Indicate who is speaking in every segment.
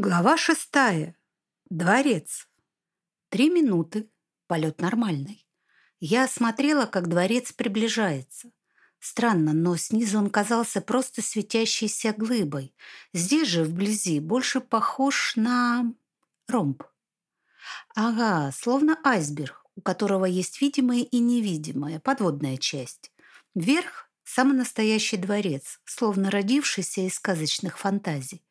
Speaker 1: Глава шестая. Дворец. Три минуты. Полет нормальный. Я смотрела, как дворец приближается. Странно, но снизу он казался просто светящейся глыбой. Здесь же, вблизи, больше похож на ромб. Ага, словно айсберг, у которого есть видимая и невидимая подводная часть. Вверх – самый настоящий дворец, словно родившийся из сказочных фантазий.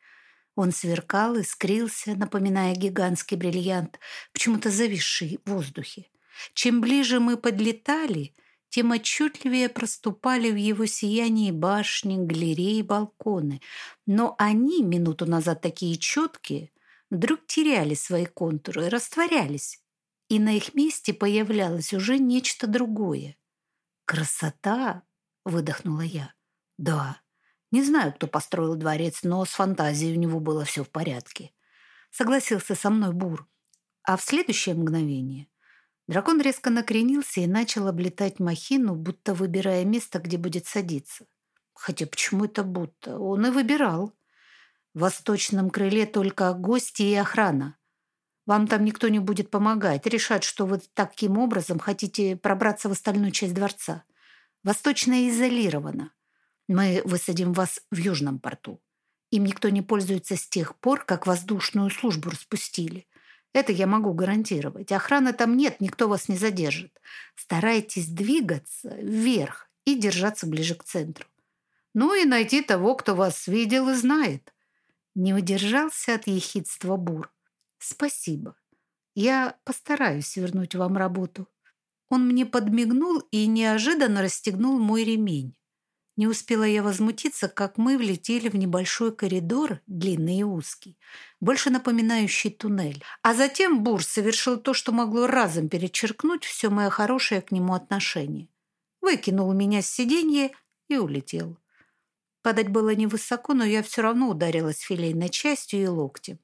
Speaker 1: Он сверкал, искрился, напоминая гигантский бриллиант, почему-то зависший в воздухе. Чем ближе мы подлетали, тем отчетливее проступали в его сиянии башни, галереи, балконы. Но они, минуту назад такие четкие, вдруг теряли свои контуры, растворялись, и на их месте появлялось уже нечто другое. «Красота!» — выдохнула я. «Да, не знаю, кто построил дворец, но с фантазией у него было все в порядке. Согласился со мной Бур. А в следующее мгновение дракон резко накренился и начал облетать махину, будто выбирая место, где будет садиться. Хотя почему это будто? Он и выбирал. В восточном крыле только гости и охрана. Вам там никто не будет помогать, решать, что вы таким образом хотите пробраться в остальную часть дворца. Восточная изолирована. Мы высадим вас в Южном порту. Им никто не пользуется с тех пор, как воздушную службу распустили. Это я могу гарантировать. Охраны там нет, никто вас не задержит. Старайтесь двигаться вверх и держаться ближе к центру. Ну и найти того, кто вас видел и знает. Не удержался от ехидства Бур. Спасибо. Я постараюсь вернуть вам работу. Он мне подмигнул и неожиданно расстегнул мой ремень. Не успела я возмутиться, как мы влетели в небольшой коридор, длинный и узкий, больше напоминающий туннель. А затем Бур совершил то, что могло разом перечеркнуть все мое хорошее к нему отношение. Выкинул меня с сиденья и улетел. Падать было невысоко, но я все равно ударилась филейной частью и локтем.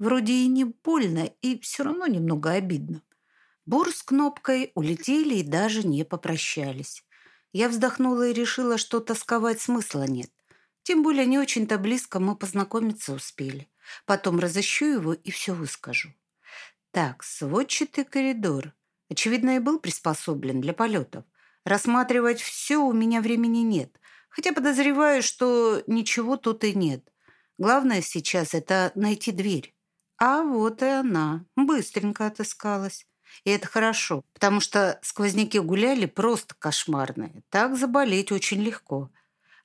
Speaker 1: Вроде и не больно, и все равно немного обидно. Бур с кнопкой улетели и даже не попрощались. Я вздохнула и решила, что тосковать смысла нет. Тем более не очень-то близко мы познакомиться успели. Потом разыщу его и все выскажу. Так, сводчатый коридор. Очевидно, и был приспособлен для полетов. Рассматривать все у меня времени нет. Хотя подозреваю, что ничего тут и нет. Главное сейчас – это найти дверь. А вот и она. Быстренько отыскалась. И это хорошо, потому что сквозняки гуляли просто кошмарные. Так заболеть очень легко.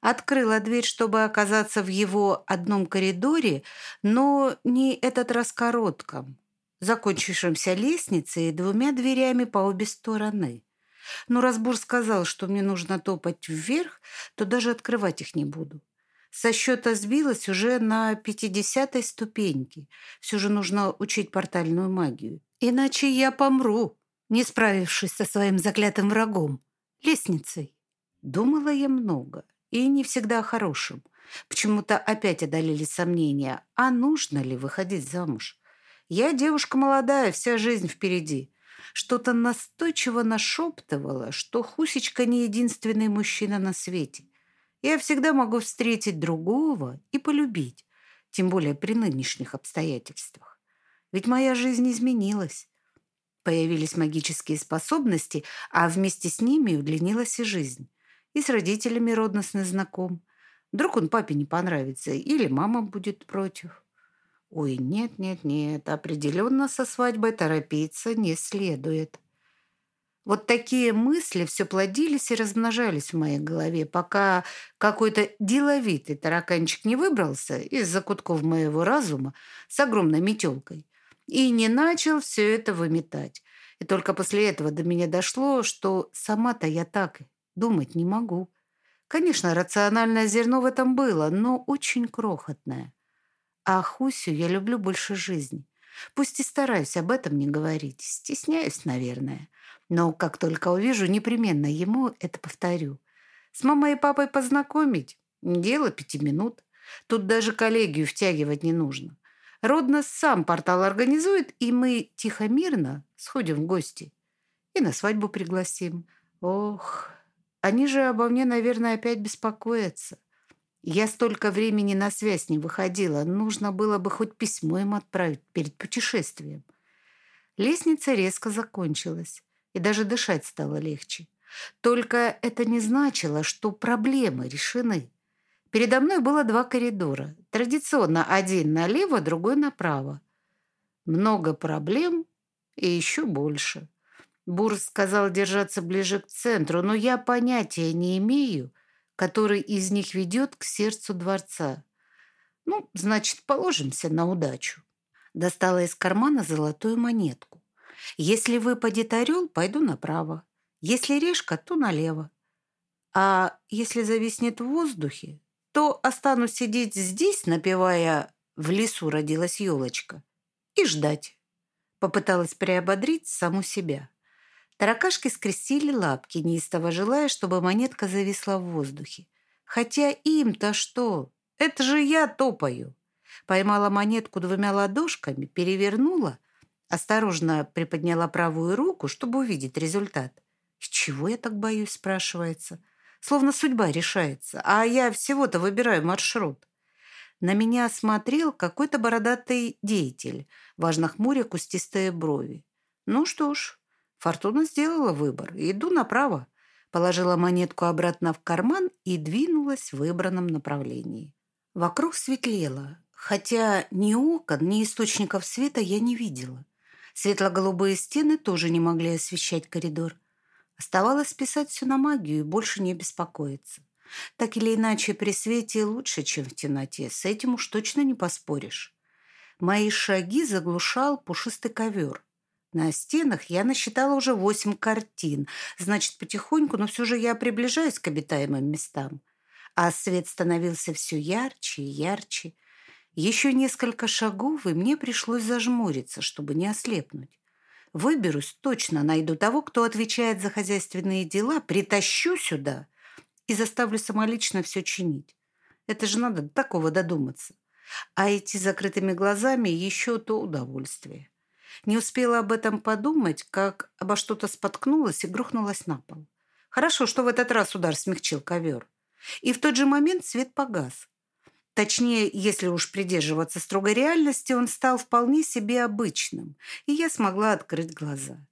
Speaker 1: Открыла дверь, чтобы оказаться в его одном коридоре, но не этот раз коротком, закончившимся лестницей и двумя дверями по обе стороны. Но разбор сказал, что мне нужно топать вверх, то даже открывать их не буду. Со счета сбилась уже на пятидесятой ступеньке. Все же нужно учить портальную магию. Иначе я помру, не справившись со своим заклятым врагом, лестницей. Думала я много, и не всегда о хорошем. Почему-то опять одолели сомнения, а нужно ли выходить замуж. Я девушка молодая, вся жизнь впереди. Что-то настойчиво нашептывало, что Хусечка не единственный мужчина на свете. Я всегда могу встретить другого и полюбить, тем более при нынешних обстоятельствах. Ведь моя жизнь изменилась. Появились магические способности, а вместе с ними удлинилась и жизнь. И с родителями родностно знаком. Вдруг он папе не понравится, или мама будет против. Ой, нет, нет, нет, определенно со свадьбой торопиться не следует. Вот такие мысли все плодились и размножались в моей голове, пока какой-то деловитый тараканчик не выбрался из закутков моего разума с огромной метелкой и не начал все это выметать. И только после этого до меня дошло, что сама-то я так думать не могу. Конечно, рациональное зерно в этом было, но очень крохотное. А Хусю я люблю больше жизни. Пусть и стараюсь об этом не говорить. Стесняюсь, наверное. Но как только увижу, непременно ему это повторю. С мамой и папой познакомить – дело пяти минут. Тут даже коллегию втягивать не нужно. Роднос сам портал организует, и мы тихо-мирно сходим в гости. И на свадьбу пригласим. Ох, они же обо мне, наверное, опять беспокоятся. Я столько времени на связь не выходила. Нужно было бы хоть письмо им отправить перед путешествием. Лестница резко закончилась, и даже дышать стало легче. Только это не значило, что проблемы решены. Передо мной было два коридора. Традиционно один налево, другой направо. Много проблем и еще больше. Бур сказал держаться ближе к центру, но я понятия не имею, который из них ведет к сердцу дворца. Ну, значит, положимся на удачу. Достала из кармана золотую монетку. Если выпадет орел, пойду направо. Если решка, то налево. А если зависнет в воздухе, то останусь сидеть здесь, напевая «В лесу родилась елочка» и ждать. Попыталась приободрить саму себя. Таракашки скрестили лапки, неистово желая, чтобы монетка зависла в воздухе. Хотя им-то что? Это же я топаю. Поймала монетку двумя ладошками, перевернула, осторожно приподняла правую руку, чтобы увидеть результат. «Чего я так боюсь?» – спрашивается. Словно судьба решается, а я всего-то выбираю маршрут. На меня смотрел какой-то бородатый деятель, важно хмуря кустистые брови. Ну что ж, Фортуна сделала выбор. Иду направо. Положила монетку обратно в карман и двинулась в выбранном направлении. Вокруг светлело, хотя ни окон, ни источников света я не видела. Светло-голубые стены тоже не могли освещать коридор. Оставалось писать все на магию и больше не беспокоиться. Так или иначе, при свете лучше, чем в темноте. С этим уж точно не поспоришь. Мои шаги заглушал пушистый ковер. На стенах я насчитала уже восемь картин. Значит, потихоньку, но все же я приближаюсь к обитаемым местам. А свет становился все ярче и ярче. Еще несколько шагов, и мне пришлось зажмуриться, чтобы не ослепнуть. Выберусь, точно найду того, кто отвечает за хозяйственные дела, притащу сюда и заставлю самолично все чинить. Это же надо до такого додуматься. А идти закрытыми глазами еще то удовольствие. Не успела об этом подумать, как обо что-то споткнулась и грохнулась на пол. Хорошо, что в этот раз удар смягчил ковер. И в тот же момент свет погас. Точнее, если уж придерживаться строгой реальности, он стал вполне себе обычным, и я смогла открыть глаза.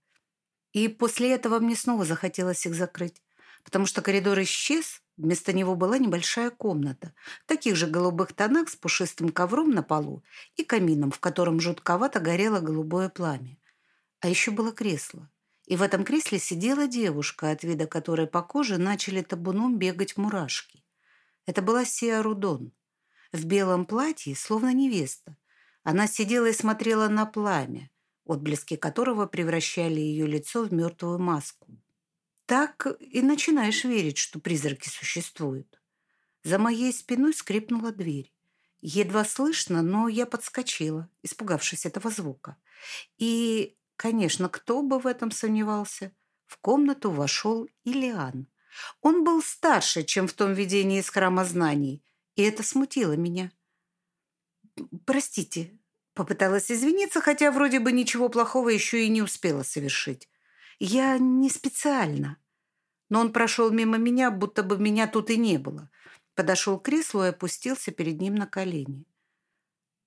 Speaker 1: И после этого мне снова захотелось их закрыть, потому что коридор исчез, Вместо него была небольшая комната, в таких же голубых тонах с пушистым ковром на полу и камином, в котором жутковато горело голубое пламя. А еще было кресло. И в этом кресле сидела девушка, от вида которой по коже начали табуном бегать мурашки. Это была Сия Рудон. В белом платье, словно невеста. Она сидела и смотрела на пламя, отблески которого превращали ее лицо в мертвую маску. Так и начинаешь верить, что призраки существуют. За моей спиной скрипнула дверь. Едва слышно, но я подскочила, испугавшись этого звука. И, конечно, кто бы в этом сомневался, в комнату вошел Илиан. Он был старше, чем в том видении из храма знаний, и это смутило меня. «Простите», — попыталась извиниться, хотя вроде бы ничего плохого еще и не успела совершить. Я не специально. Но он прошел мимо меня, будто бы меня тут и не было. Подошел к креслу и опустился перед ним на колени.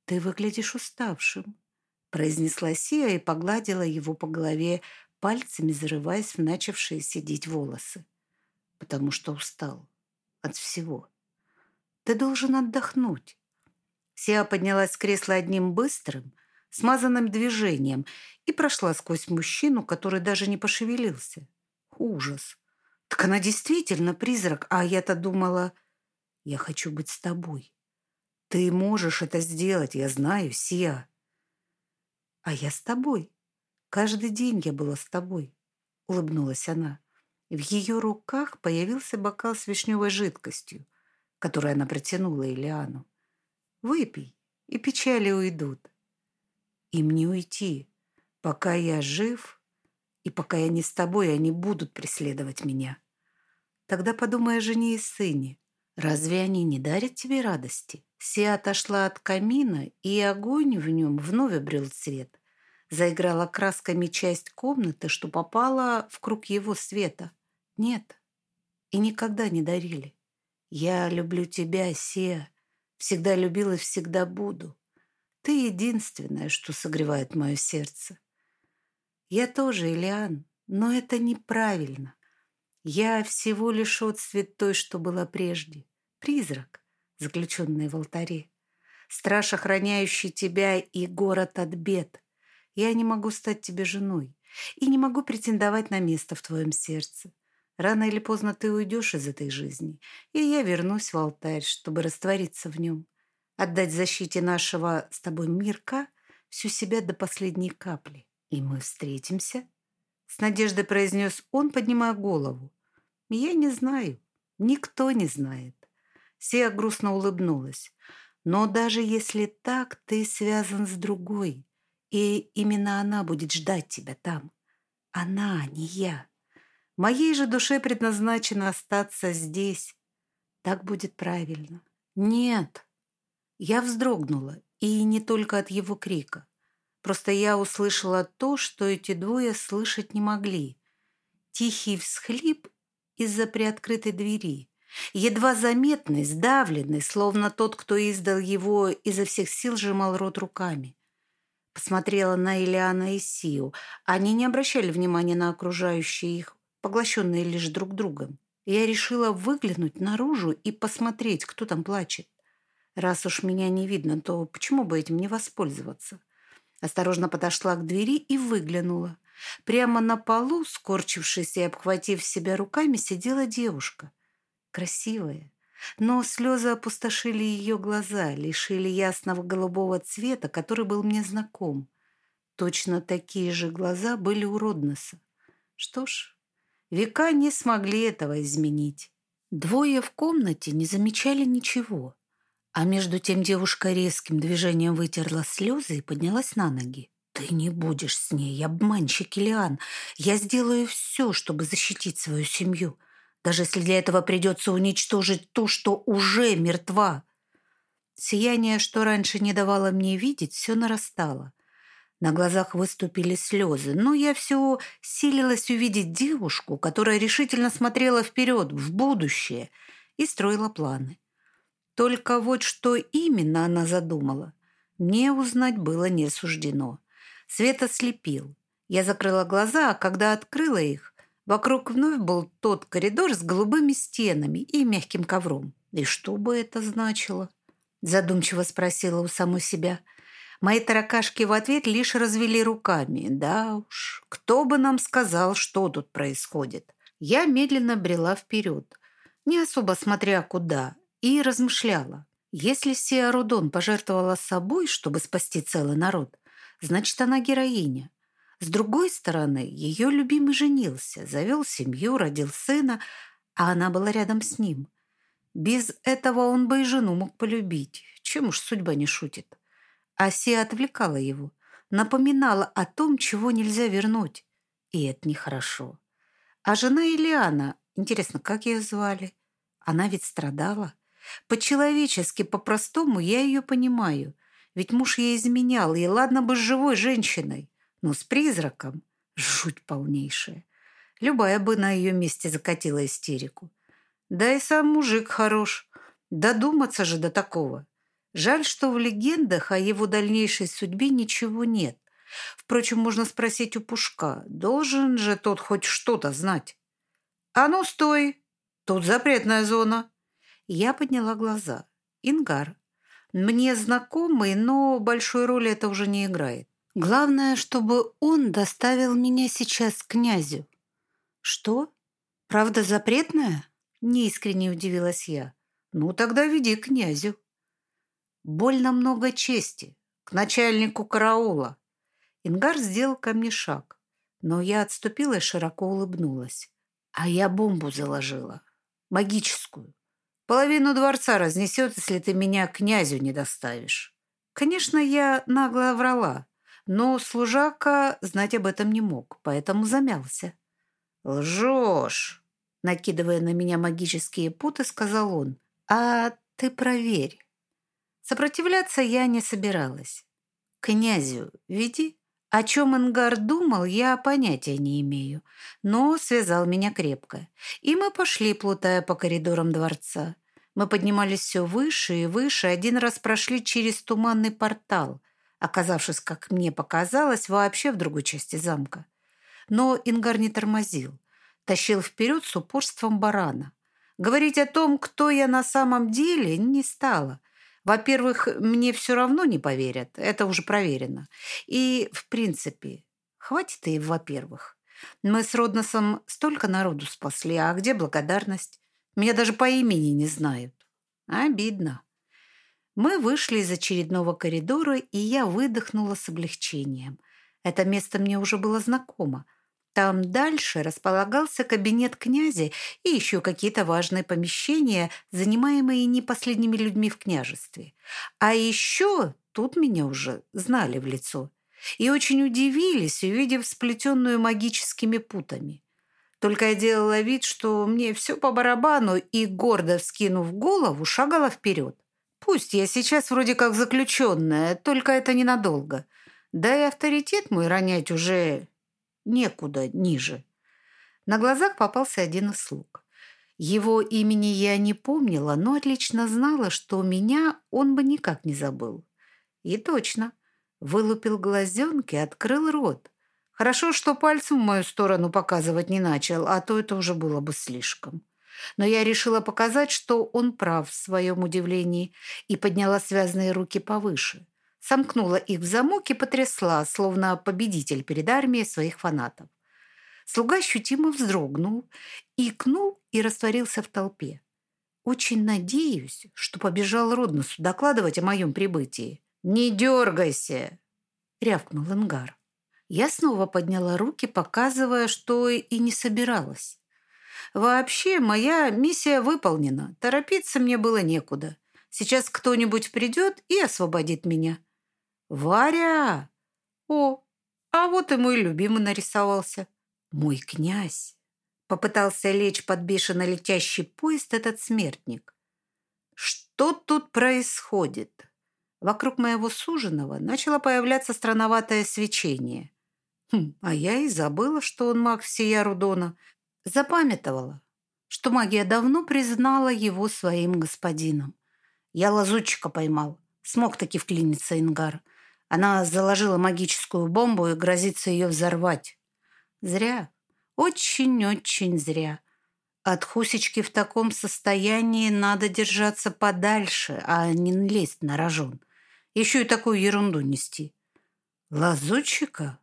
Speaker 1: «Ты выглядишь уставшим», — произнесла Сия и погладила его по голове, пальцами зарываясь в начавшие сидеть волосы. «Потому что устал. От всего. Ты должен отдохнуть». Сия поднялась с кресла одним быстрым, смазанным движением и прошла сквозь мужчину, который даже не пошевелился. Ужас! Так она действительно призрак, а я-то думала, я хочу быть с тобой. Ты можешь это сделать, я знаю, Сия. А я с тобой. Каждый день я была с тобой, улыбнулась она. В ее руках появился бокал с вишневой жидкостью, которую она протянула Илиану. Выпей, и печали уйдут. Им не уйти. Пока я жив, и пока я не с тобой, они будут преследовать меня. Тогда подумай о жене и сыне. Разве они не дарят тебе радости? Сия отошла от камина, и огонь в нем вновь обрел цвет. Заиграла красками часть комнаты, что попала в круг его света. Нет, и никогда не дарили. Я люблю тебя, Сея. Всегда любил и всегда буду. Ты единственное, что согревает мое сердце. Я тоже, Илиан, но это неправильно. Я всего лишь отцвет той, что была прежде. Призрак, заключенный в алтаре. Страж, охраняющий тебя и город от бед. Я не могу стать тебе женой и не могу претендовать на место в твоем сердце. Рано или поздно ты уйдешь из этой жизни, и я вернусь в алтарь, чтобы раствориться в нем, отдать защите нашего с тобой мирка всю себя до последней капли. И мы встретимся?» С надеждой произнес он, поднимая голову. «Я не знаю. Никто не знает». Сия грустно улыбнулась. «Но даже если так, ты связан с другой, и именно она будет ждать тебя там. Она, не я». Моей же душе предназначено остаться здесь. Так будет правильно. Нет. Я вздрогнула, и не только от его крика. Просто я услышала то, что эти двое слышать не могли. Тихий всхлип из-за приоткрытой двери. Едва заметный, сдавленный, словно тот, кто издал его, изо всех сил сжимал рот руками. Посмотрела на Ильяна и Сию. Они не обращали внимания на окружающие их поглощенные лишь друг другом. Я решила выглянуть наружу и посмотреть, кто там плачет. Раз уж меня не видно, то почему бы этим не воспользоваться? Осторожно подошла к двери и выглянула. Прямо на полу, скорчившись и обхватив себя руками, сидела девушка. Красивая. Но слезы опустошили ее глаза, лишили ясного голубого цвета, который был мне знаком. Точно такие же глаза были у Родноса. Что ж, Века не смогли этого изменить. Двое в комнате не замечали ничего. А между тем девушка резким движением вытерла слезы и поднялась на ноги. «Ты не будешь с ней, обманщик Ильян. Я сделаю все, чтобы защитить свою семью, даже если для этого придется уничтожить ту, что уже мертва». Сияние, что раньше не давало мне видеть, все нарастало. На глазах выступили слезы, но я все силилась увидеть девушку, которая решительно смотрела вперед, в будущее, и строила планы. Только вот что именно она задумала, мне узнать было не суждено. Свет ослепил. Я закрыла глаза, а когда открыла их, вокруг вновь был тот коридор с голубыми стенами и мягким ковром. И что бы это значило? Задумчиво спросила у самой себя – Мои таракашки в ответ лишь развели руками. Да уж, кто бы нам сказал, что тут происходит. Я медленно брела вперед, не особо смотря куда, и размышляла. Если Сия Рудон пожертвовала собой, чтобы спасти целый народ, значит, она героиня. С другой стороны, ее любимый женился, завел семью, родил сына, а она была рядом с ним. Без этого он бы и жену мог полюбить. Чем уж судьба не шутит. Асия отвлекала его, напоминала о том, чего нельзя вернуть. И это нехорошо. А жена Ильяна, интересно, как ее звали? Она ведь страдала. По-человечески, по-простому я ее понимаю. Ведь муж ей изменял, и ладно бы с живой женщиной, но с призраком жуть полнейшая. Любая бы на ее месте закатила истерику. Да и сам мужик хорош. Додуматься же до такого. Жаль, что в легендах о его дальнейшей судьбе ничего нет. Впрочем, можно спросить у Пушка. Должен же тот хоть что-то знать. «А ну, стой! Тут запретная зона!» Я подняла глаза. «Ингар. Мне знакомый, но большой роли это уже не играет. Главное, чтобы он доставил меня сейчас к князю». «Что? Правда запретная?» Неискренне удивилась я. «Ну, тогда веди к князю». Больно много чести. К начальнику караула. Ингар сделал ко мне шаг, но я отступила и широко улыбнулась. А я бомбу заложила. Магическую. Половину дворца разнесет, если ты меня князю не доставишь. Конечно, я нагло врала, но служака знать об этом не мог, поэтому замялся. «Лжешь!» Накидывая на меня магические путы, сказал он. «А ты проверь». Сопротивляться я не собиралась. «Князю, веди». О чем Ингар думал, я понятия не имею, но связал меня крепко. И мы пошли, плутая по коридорам дворца. Мы поднимались все выше и выше, один раз прошли через туманный портал, оказавшись, как мне показалось, вообще в другой части замка. Но Ингар не тормозил, тащил вперед с упорством барана. Говорить о том, кто я на самом деле, не стало. Во-первых, мне все равно не поверят, это уже проверено. И, в принципе, хватит и во-первых. Мы с Родносом столько народу спасли, а где благодарность? Меня даже по имени не знают. Обидно. Мы вышли из очередного коридора, и я выдохнула с облегчением. Это место мне уже было знакомо. Там дальше располагался кабинет князя и еще какие-то важные помещения, занимаемые не последними людьми в княжестве. А еще тут меня уже знали в лицо и очень удивились, увидев сплетенную магическими путами. Только я делала вид, что мне все по барабану и, гордо вскинув голову, шагала вперед. Пусть я сейчас вроде как заключенная, только это ненадолго. Да и авторитет мой ронять уже некуда ниже. На глазах попался один из слуг. Его имени я не помнила, но отлично знала, что меня он бы никак не забыл. И точно. Вылупил глазенки, открыл рот. Хорошо, что пальцем в мою сторону показывать не начал, а то это уже было бы слишком. Но я решила показать, что он прав в своем удивлении, и подняла связанные руки повыше. Сомкнула их в замок и потрясла, словно победитель перед армией своих фанатов. Слуга ощутимо вздрогнул, икнул и растворился в толпе. Очень надеюсь, что побежал Родносу докладывать о моем прибытии. «Не дергайся!» — рявкнул Ингар. Я снова подняла руки, показывая, что и не собиралась. Вообще, моя миссия выполнена. Торопиться мне было некуда. Сейчас кто-нибудь придет и освободит меня. «Варя!» «О, а вот и мой любимый нарисовался. Мой князь!» Попытался лечь под бешено летящий поезд этот смертник. «Что тут происходит?» Вокруг моего суженого начало появляться странноватое свечение. Хм, а я и забыла, что он маг всея Рудона. Запамятовала, что магия давно признала его своим господином. Я лазутчика поймал. Смог таки вклиниться Ингар. Она заложила магическую бомбу и грозится ее взорвать. Зря. Очень-очень зря. От Хусечки в таком состоянии надо держаться подальше, а не лезть на рожон. Еще и такую ерунду нести. Лазутчика?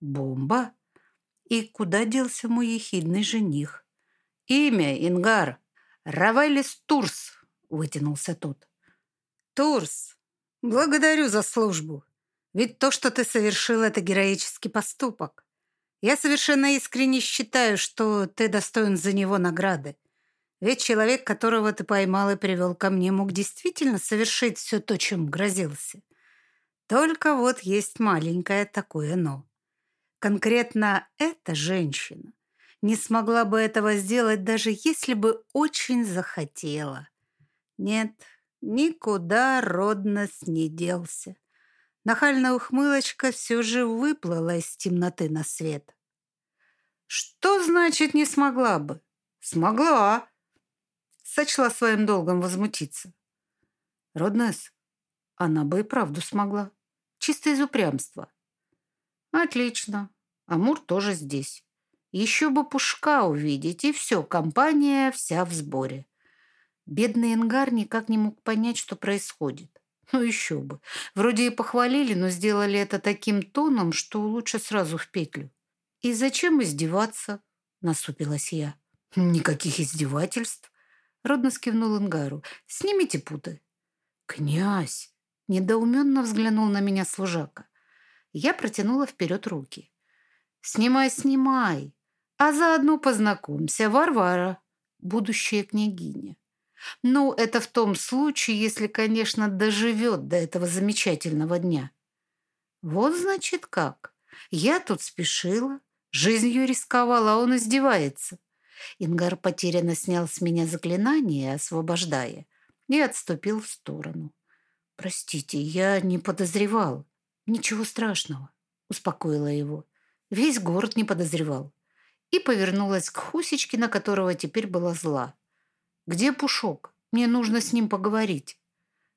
Speaker 1: Бомба? И куда делся мой ехидный жених? Имя, Ингар. Равайлис Турс, вытянулся тот. Турс, благодарю за службу. Ведь то, что ты совершил, это героический поступок. Я совершенно искренне считаю, что ты достоин за него награды. Ведь человек, которого ты поймал и привел ко мне, мог действительно совершить все то, чем грозился. Только вот есть маленькое такое «но». Конкретно эта женщина не смогла бы этого сделать, даже если бы очень захотела. Нет, никуда Роднос не делся. Нахальная ухмылочка все же выплыла из темноты на свет. Что значит не смогла бы? Смогла сочла своим долгом возмутиться. Роднес, она бы и правду смогла. Чисто из упрямства. Отлично. Амур тоже здесь. Еще бы Пушка увидеть, и все, компания вся в сборе. Бедный Энгар никак не мог понять, что происходит. Ну еще бы. Вроде и похвалили, но сделали это таким тоном, что лучше сразу в петлю. «И зачем издеваться?» – насупилась я. «Никаких издевательств. Родно скивнул Ингару. «Снимите путы». «Князь!» – недоуменно взглянул на меня служака. Я протянула вперед руки. «Снимай, снимай, а заодно познакомься, Варвара, будущая княгиня. Ну, это в том случае, если, конечно, доживет до этого замечательного дня. Вот, значит, как. Я тут спешила, жизнью рисковала, а он издевается. Ингар потерянно снял с меня заклинание, освобождая, и отступил в сторону. «Простите, я не подозревал. Ничего страшного», — успокоила его. Весь город не подозревал. И повернулась к Хусечке, на которого теперь была зла. «Где Пушок? Мне нужно с ним поговорить».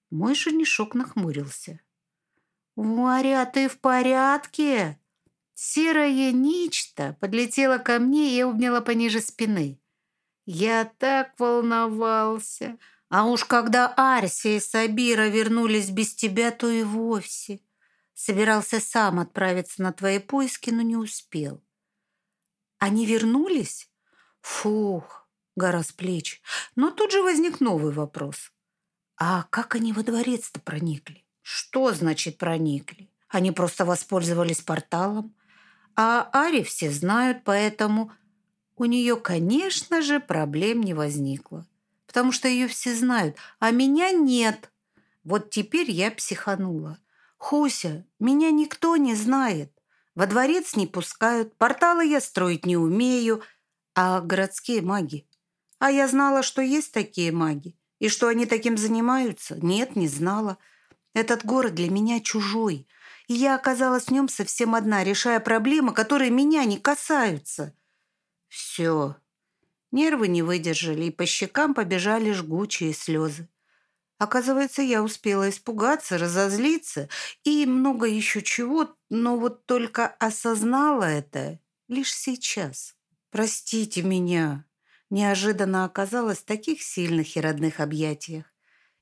Speaker 1: Мой женишок нахмурился. «Варя, ты в порядке?» Серое нечто подлетело ко мне и обняла пониже спины. Я так волновался. А уж когда Арсия и Сабира вернулись без тебя, то и вовсе. Собирался сам отправиться на твои поиски, но не успел. Они вернулись? Фух, гора с плеч. Но тут же возник новый вопрос. А как они во дворец-то проникли? Что значит проникли? Они просто воспользовались порталом? А Ари все знают, поэтому у нее, конечно же, проблем не возникло. Потому что ее все знают, а меня нет. Вот теперь я психанула. Хуся, меня никто не знает. Во дворец не пускают, порталы я строить не умею, а городские маги. А я знала, что есть такие маги. И что они таким занимаются? Нет, не знала. Этот город для меня чужой и я оказалась в нем совсем одна, решая проблемы, которые меня не касаются. Все. Нервы не выдержали, и по щекам побежали жгучие слезы. Оказывается, я успела испугаться, разозлиться и много еще чего, но вот только осознала это лишь сейчас. «Простите меня», неожиданно оказалась в таких сильных и родных объятиях.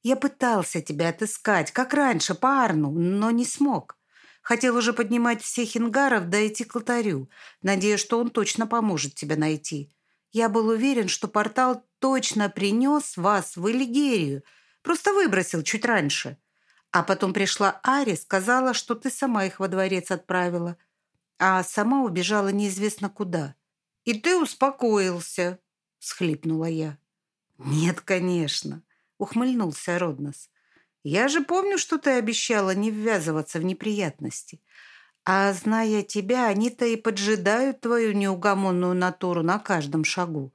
Speaker 1: Я пытался тебя отыскать, как раньше, по Арну, но не смог. Хотел уже поднимать всех ингаров да идти к алтарю, надеясь, что он точно поможет тебя найти. Я был уверен, что портал точно принес вас в Элигерию, просто выбросил чуть раньше. А потом пришла Ари, сказала, что ты сама их во дворец отправила, а сама убежала неизвестно куда. И ты успокоился, схлипнула я. Нет, конечно, ухмыльнулся Роднос. Я же помню, что ты обещала не ввязываться в неприятности. А зная тебя, они-то и поджидают твою неугомонную натуру на каждом шагу.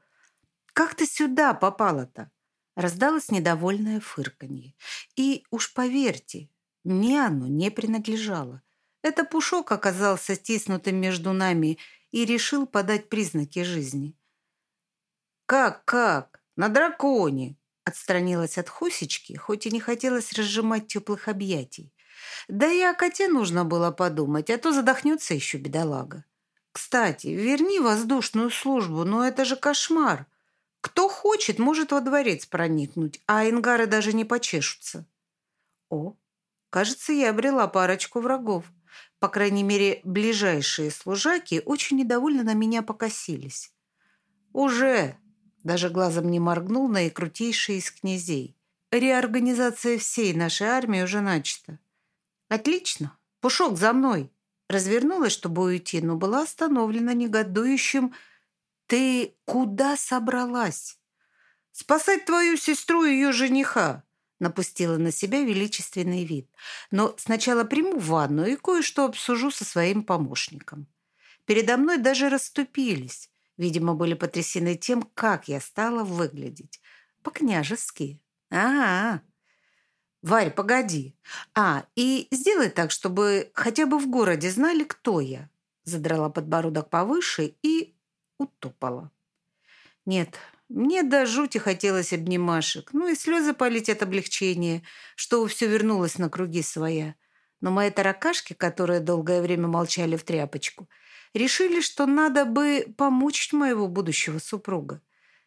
Speaker 1: Как ты сюда попала-то?» Раздалось недовольное фырканье. И уж поверьте, мне оно не принадлежало. Это Пушок оказался стиснутым между нами и решил подать признаки жизни. «Как, как? На драконе!» Отстранилась от Хусечки, хоть и не хотелось разжимать теплых объятий. Да и о коте нужно было подумать, а то задохнется еще бедолага. Кстати, верни воздушную службу, но это же кошмар. Кто хочет, может во дворец проникнуть, а ингары даже не почешутся. О, кажется, я обрела парочку врагов. По крайней мере, ближайшие служаки очень недовольно на меня покосились. «Уже!» Даже глазом не моргнул на крутейший из князей. Реорганизация всей нашей армии уже начата. Отлично. Пушок за мной. Развернулась, чтобы уйти, но была остановлена негодующим. Ты куда собралась? Спасать твою сестру и ее жениха. Напустила на себя величественный вид. Но сначала приму ванну и кое-что обсужу со своим помощником. Передо мной даже расступились. Видимо, были потрясены тем, как я стала выглядеть. По-княжески. А, Варь, погоди. А, и сделай так, чтобы хотя бы в городе знали, кто я. Задрала подбородок повыше и утопала. Нет, мне до жути хотелось обнимашек. Ну и слезы полить от облегчения, что все вернулось на круги своя. Но мои таракашки, которые долгое время молчали в тряпочку, решили, что надо бы помучить моего будущего супруга.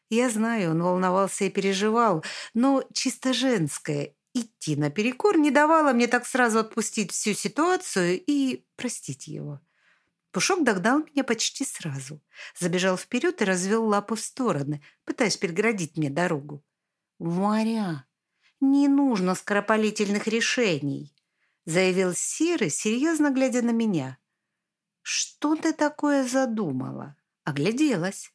Speaker 1: Я знаю, он волновался и переживал, но чисто женское идти наперекор не давало мне так сразу отпустить всю ситуацию и простить его. Пушок догнал меня почти сразу. Забежал вперед и развел лапы в стороны, пытаясь переградить мне дорогу. «Варя, не нужно скоропалительных решений», заявил Серый, серьезно глядя на меня. «Что ты такое задумала?» Огляделась.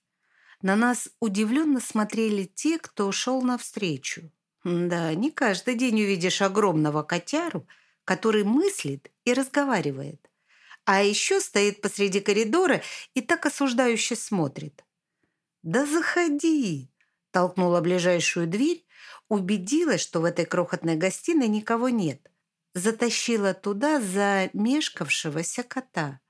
Speaker 1: На нас удивленно смотрели те, кто шел навстречу. Да, не каждый день увидишь огромного котяру, который мыслит и разговаривает. А еще стоит посреди коридора и так осуждающе смотрит. «Да заходи!» – толкнула ближайшую дверь, убедилась, что в этой крохотной гостиной никого нет. Затащила туда замешкавшегося кота –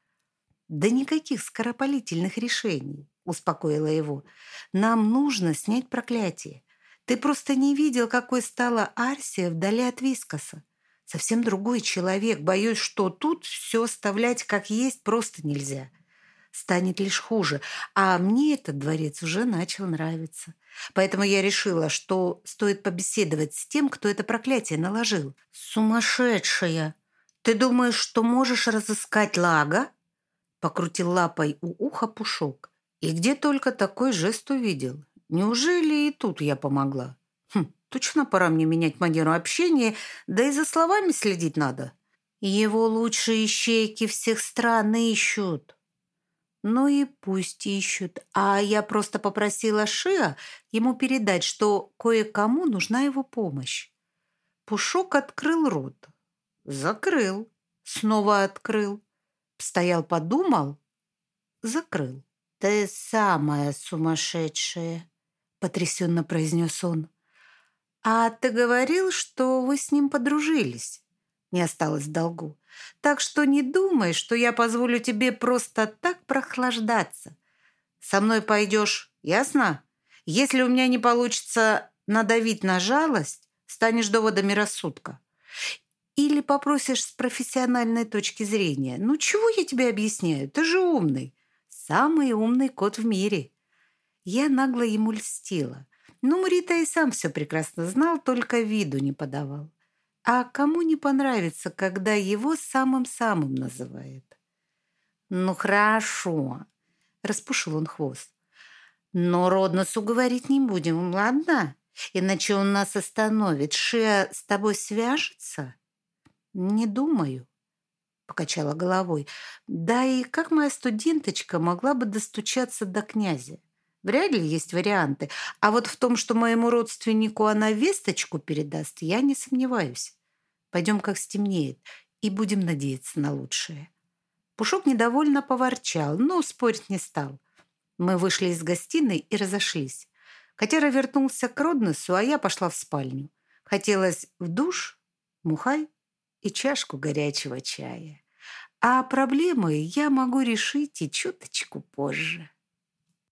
Speaker 1: «Да никаких скоропалительных решений», — успокоила его. «Нам нужно снять проклятие. Ты просто не видел, какой стала Арсия вдали от Вискоса. Совсем другой человек. Боюсь, что тут все оставлять как есть просто нельзя. Станет лишь хуже. А мне этот дворец уже начал нравиться. Поэтому я решила, что стоит побеседовать с тем, кто это проклятие наложил. Сумасшедшая! Ты думаешь, что можешь разыскать Лага? Покрутил лапой у уха Пушок. И где только такой жест увидел. Неужели и тут я помогла? Хм, Точно пора мне менять манеру общения, да и за словами следить надо. Его лучшие щеки всех стран ищут. Ну и пусть ищут. А я просто попросила Шиа ему передать, что кое-кому нужна его помощь. Пушок открыл рот. Закрыл. Снова открыл. Стоял, подумал. Закрыл. «Ты самая сумасшедшая», — потрясенно произнес он. «А ты говорил, что вы с ним подружились?» Не осталось в долгу. «Так что не думай, что я позволю тебе просто так прохлаждаться. Со мной пойдешь, ясно? Если у меня не получится надавить на жалость, станешь доводами рассудка. Или попросишь с профессиональной точки зрения. Ну, чего я тебе объясняю? Ты же умный. Самый умный кот в мире». Я нагло ему льстила. Ну, Мрита и сам все прекрасно знал, только виду не подавал. А кому не понравится, когда его самым-самым называют? «Ну, хорошо», — распушил он хвост. «Но Родносу говорить не будем, ладно? Иначе он нас остановит. Шея с тобой свяжется?» «Не думаю», — покачала головой. «Да и как моя студенточка могла бы достучаться до князя? Вряд ли есть варианты. А вот в том, что моему родственнику она весточку передаст, я не сомневаюсь. Пойдем, как стемнеет, и будем надеяться на лучшее. Пушок недовольно поворчал, но спорить не стал. Мы вышли из гостиной и разошлись. Котяра вернулся к Роднесу, а я пошла в спальню. Хотелось в душ, мухай и чашку горячего чая. А проблемы я могу решить и чуточку позже.